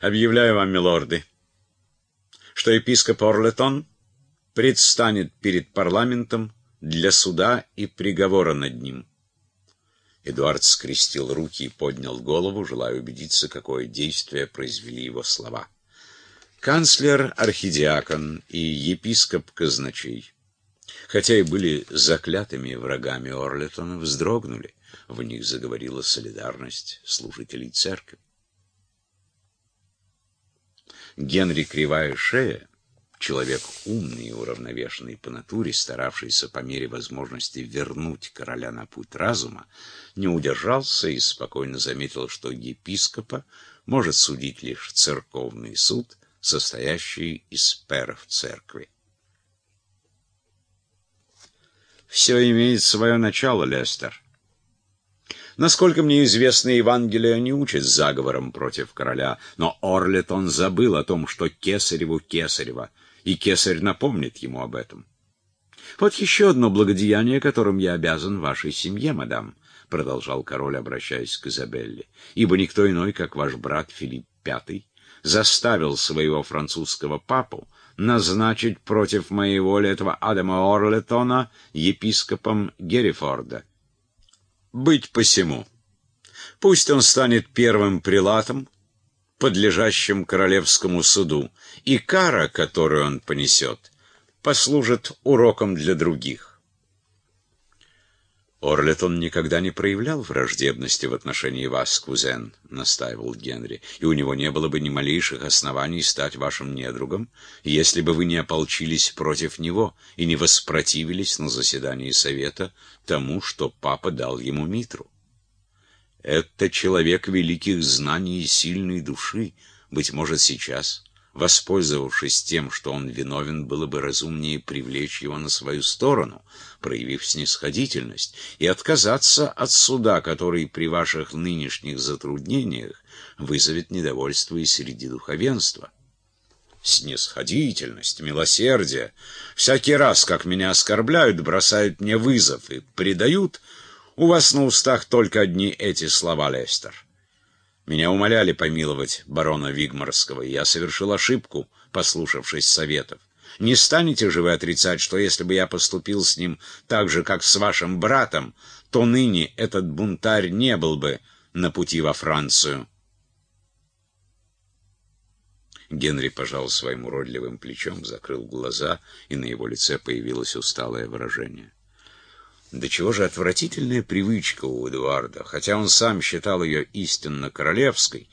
Объявляю вам, милорды, что епископ Орлетон предстанет перед парламентом для суда и приговора над ним. Эдуард скрестил руки и поднял голову, желая убедиться, какое действие произвели его слова. Канцлер, архидиакон и епископ казначей, хотя и были заклятыми врагами Орлетона, вздрогнули. В них заговорила солидарность служителей церкви. Генри Кривая Шея, человек умный и уравновешенный по натуре, старавшийся по мере возможности вернуть короля на путь разума, не удержался и спокойно заметил, что епископа может судить лишь церковный суд, состоящий из перов церкви. Все имеет свое начало, Лестер. Насколько мне известно, Евангелие не учит заговором против короля, но Орлетон забыл о том, что кесареву кесарева, и кесарь напомнит ему об этом. Вот еще одно благодеяние, которым я обязан вашей семье, мадам, — продолжал король, обращаясь к Изабелле, — ибо никто иной, как ваш брат Филипп V, заставил своего французского папу назначить против моей воли этого Адама Орлетона епископом Геррифорда быть посему. Пусть он станет первым прилатом, подлежащим королевскому суду, и кара, которую он понесет, послужит уроком для других. «Орлетон никогда не проявлял враждебности в отношении вас, кузен», — настаивал Генри, «и у него не было бы ни малейших оснований стать вашим недругом, если бы вы не ополчились против него и не воспротивились на заседании совета тому, что папа дал ему Митру. Это человек великих знаний и сильной души, быть может, сейчас Воспользовавшись тем, что он виновен, было бы разумнее привлечь его на свою сторону, проявив снисходительность, и отказаться от суда, который при ваших нынешних затруднениях вызовет недовольство и среди духовенства. Снисходительность, милосердие. Всякий раз, как меня оскорбляют, бросают мне вызов и предают, у вас на устах только одни эти слова, Лестер. Меня умоляли помиловать барона Вигмарского, я совершил ошибку, послушавшись советов. Не станете же вы отрицать, что если бы я поступил с ним так же, как с вашим братом, то ныне этот бунтарь не был бы на пути во Францию?» Генри пожал своим уродливым плечом, закрыл глаза, и на его лице появилось усталое выражение. Да чего же отвратительная привычка у Эдуарда, хотя он сам считал ее истинно королевской,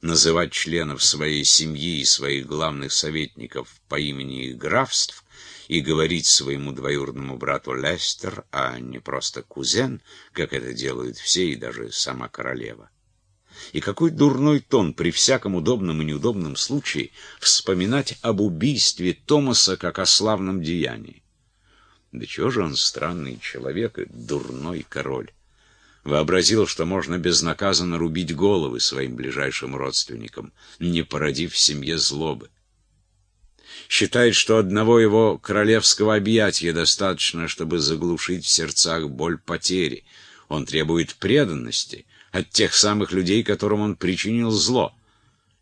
называть членов своей семьи и своих главных советников по имени их графств и говорить своему двоюродному брату Лестер, а не просто кузен, как это делают все и даже сама королева. И какой дурной тон при всяком удобном и неудобном случае вспоминать об убийстве Томаса как о славном деянии. Да чего же он странный человек и дурной король. Вообразил, что можно безнаказанно рубить головы своим ближайшим родственникам, не породив в семье злобы. Считает, что одного его королевского объятия достаточно, чтобы заглушить в сердцах боль потери. Он требует преданности от тех самых людей, которым он причинил зло,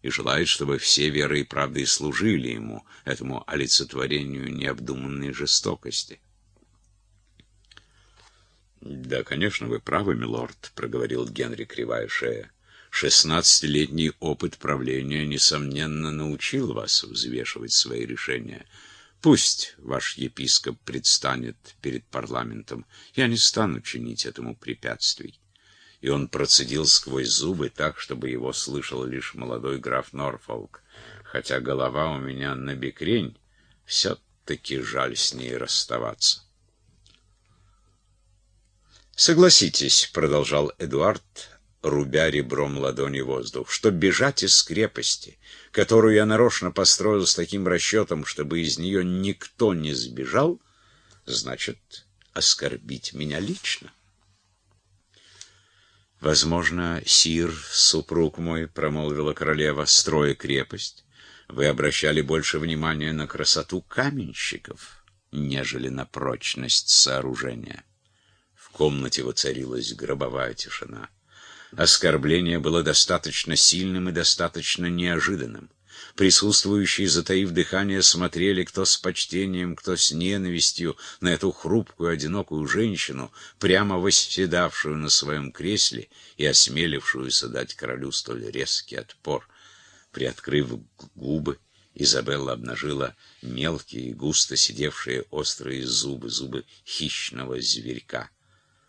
и желает, чтобы все верой и правдой служили ему, этому олицетворению необдуманной жестокости. «Да, конечно, вы правы, милорд», — проговорил Генри, кривая шея. «Шестнадцатилетний опыт правления, несомненно, научил вас взвешивать свои решения. Пусть ваш епископ предстанет перед парламентом. Я не стану чинить этому препятствий». И он процедил сквозь зубы так, чтобы его слышал лишь молодой граф Норфолк. «Хотя голова у меня на бекрень, все-таки жаль с ней расставаться». «Согласитесь», — продолжал Эдуард, рубя ребром ладони воздух, что бежать из крепости, которую я нарочно построил с таким расчетом, чтобы из нее никто не сбежал, значит оскорбить меня лично. «Возможно, сир, супруг мой, — промолвила королева, — строя крепость, вы обращали больше внимания на красоту каменщиков, нежели на прочность сооружения» комнате воцарилась гробовая тишина. Оскорбление было достаточно сильным и достаточно неожиданным. Присутствующие, затаив дыхание, смотрели кто с почтением, кто с ненавистью на эту хрупкую, одинокую женщину, прямо восседавшую на своем кресле и осмелившуюся дать королю столь резкий отпор. Приоткрыв губы, Изабелла обнажила мелкие, густо сидевшие острые зубы, зубы хищного зверька.